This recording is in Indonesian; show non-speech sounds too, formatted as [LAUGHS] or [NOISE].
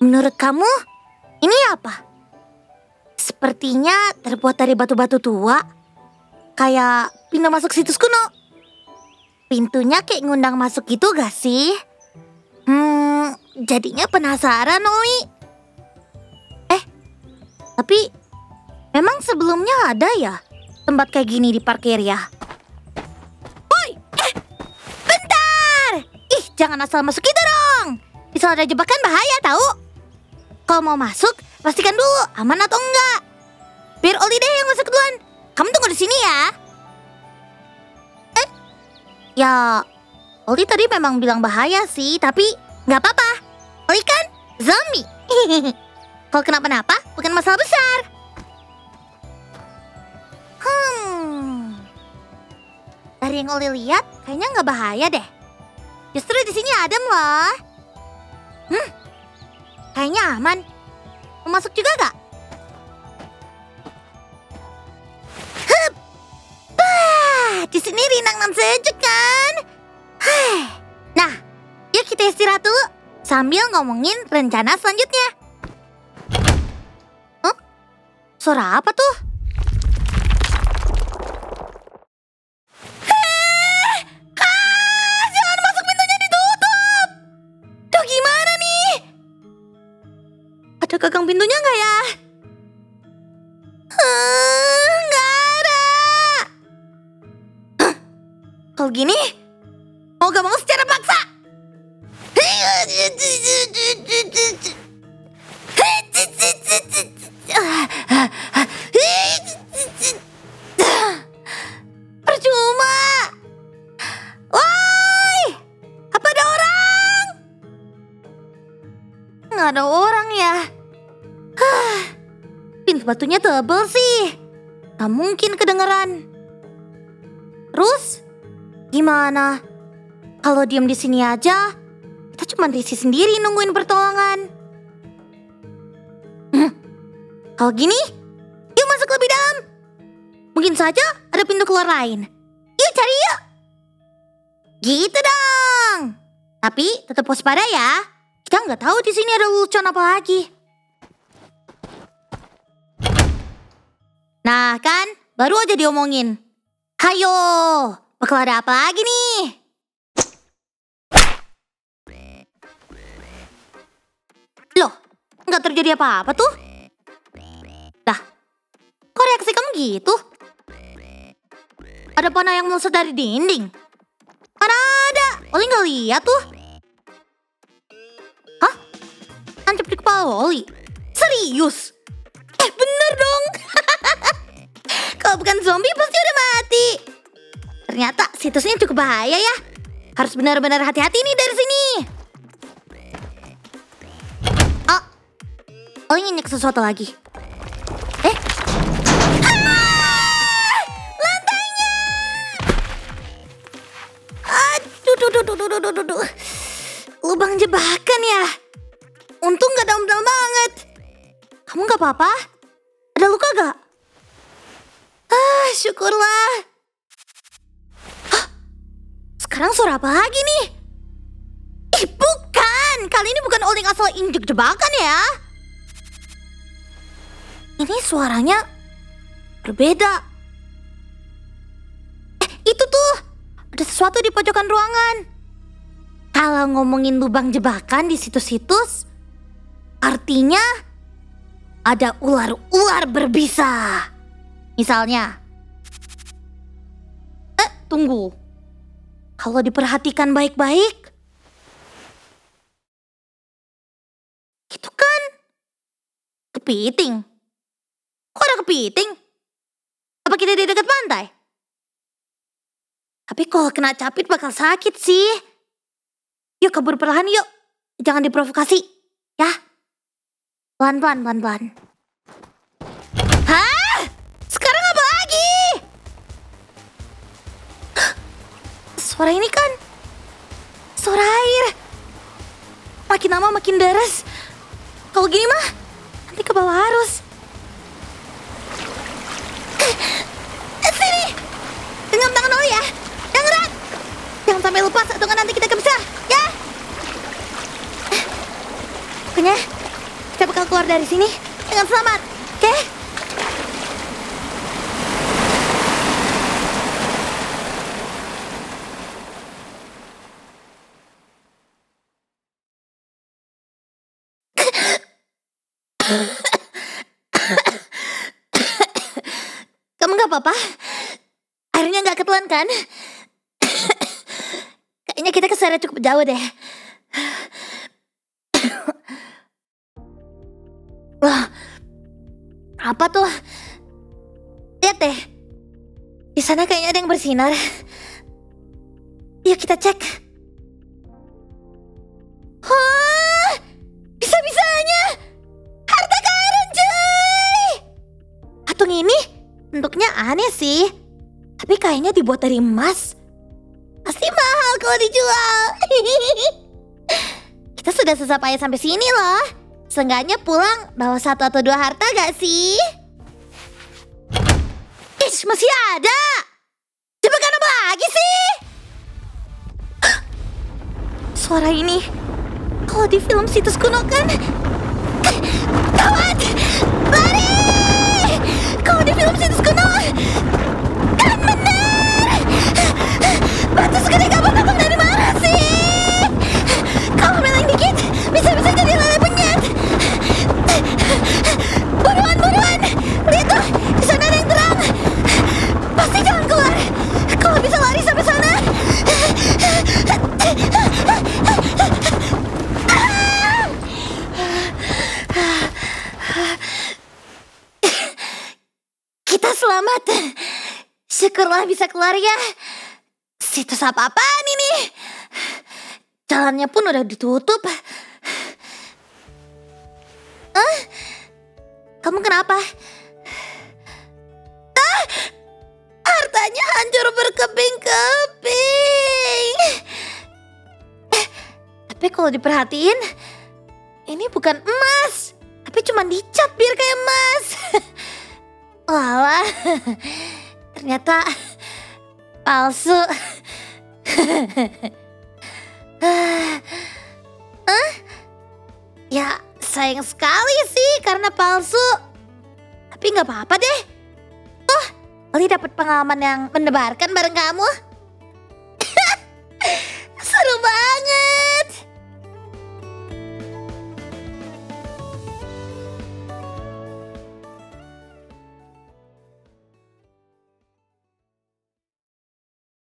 Menurut kamu, ini apa? Sepertinya terbuat dari batu-batu tua. Kayak pintu masuk situs kuno. Pintunya kayak ngundang masuk gitu gak sih? Hmm, jadinya penasaran, Oli. Eh, tapi memang sebelumnya ada ya tempat kayak gini di parkir ya? Woi, eh, bentar! Ih, jangan asal masuk itu dong. Bisa ada jebakan bahaya tahu. Kalau mau masuk, pastikan dulu aman atau enggak. Biar Oli deh yang masuk duluan. Kamu tunggu di sini ya. Eh, ya, Oli tadi memang bilang bahaya sih, tapi nggak apa-apa. Oli kan zombie. [LAUGHS] Kalau kenapa-napa, bukan masalah besar. Hmm, dari yang Oli lihat, kayaknya nggak bahaya deh. Justru di sini adem loh. Hmm, kayaknya aman. Mau masuk juga gak? Hup. Di sini rinang dan sejuk kan? Nah, yuk kita istirahat dulu sambil ngomongin rencana selanjutnya. Huh? Suara apa tuh? Gagang pintunya nggak ya? Nggak ada. Kalau gini, mau gak mau secara paksa. Percuma. Woi, apa ada orang? Nggak ada orang ya. Batunya tebel sih. Nggak mungkin kedengeran. Terus, gimana? Kalau diam di sini aja, kita cuma risih sendiri nungguin pertolongan. Hmm, Kalau gini, yuk masuk lebih dalam. Mungkin saja ada pintu keluar lain. Yuk cari yuk. Gitu dong. Tapi tetap waspada ya. Kita nggak tahu di sini ada lelucon apa lagi. Nah kan, baru aja diomongin. Hayo, bakal ada apa lagi nih? Loh, nggak terjadi apa-apa tuh? Dah, kok reaksi kamu gitu? Ada panah yang melesat dari dinding? Mana ada? Oli nggak lihat tuh. Hah? Tancap di kepala Oli? Serius? Eh bener dong. [LAUGHS] Kalau bukan zombie pasti udah mati. Ternyata situsnya cukup bahaya ya. Harus benar-benar hati-hati nih dari sini. Oh, oh ingin sesuatu lagi. Eh, Ah! lantainya. Aduh, duh, duh, duh, duh, duh, duh, duh. Lubang jebakan ya. Untung gak dalam-dalam banget. Kamu gak apa-apa? Ada luka gak? Ah, syukurlah. Hah? Sekarang suara apa lagi nih? Ih, bukan. Kali ini bukan Oling asal injek jebakan ya. Ini suaranya berbeda. Eh, itu tuh. Ada sesuatu di pojokan ruangan. Kalau ngomongin lubang jebakan di situs-situs, artinya ada ular-ular berbisa. Misalnya, tunggu, kalau diperhatikan baik-baik, itu kan kepiting. Kok ada kepiting? Apa kita di dekat pantai? Tapi kalau kena capit bakal sakit sih. Yuk kabur perlahan yuk. Jangan diprovokasi. Ya. Pelan-pelan, pelan-pelan. Suara ini kan suara air. Makin lama makin deras. Kalau gini mah nanti ke bawah arus. Eh, Sini. Genggam tangan Oli ya. Yang erat. Jangan sampai lepas atau nanti kita kepisah. Ya. Eh, Pokoknya bakal keluar dari sini dengan selamat, oke? Kamu nggak apa-apa? Airnya nggak ketelan kan? Kayaknya kita ke sana cukup jauh deh. Wah, apa tuh? Lihat deh. Di sana kayaknya ada yang bersinar. Yuk kita cek. Sih. Tapi kayaknya dibuat dari emas. Pasti mahal kalau dijual. [LAUGHS] Kita sudah susah payah sampai sini loh. Seenggaknya pulang bawa satu atau dua harta gak sih? Ish, masih ada. Cepetan apa lagi sih? [GASPS] Suara ini, kalau di film situs kuno kan? Gawat! Lari! Kalau di film situs い Syukurlah bisa keluar ya. Situs apa-apaan ini? Jalannya pun udah ditutup. Ah, kamu kenapa? Ah, hartanya hancur berkeping-keping. Eh, tapi kalau diperhatiin, ini bukan emas, tapi cuma dicat biar kayak emas. [LAUGHS] Walah, ternyata palsu. [LAUGHS] Hah? Ya sayang sekali sih karena palsu. Tapi nggak apa-apa deh. Oh, Oli dapat pengalaman yang mendebarkan bareng kamu.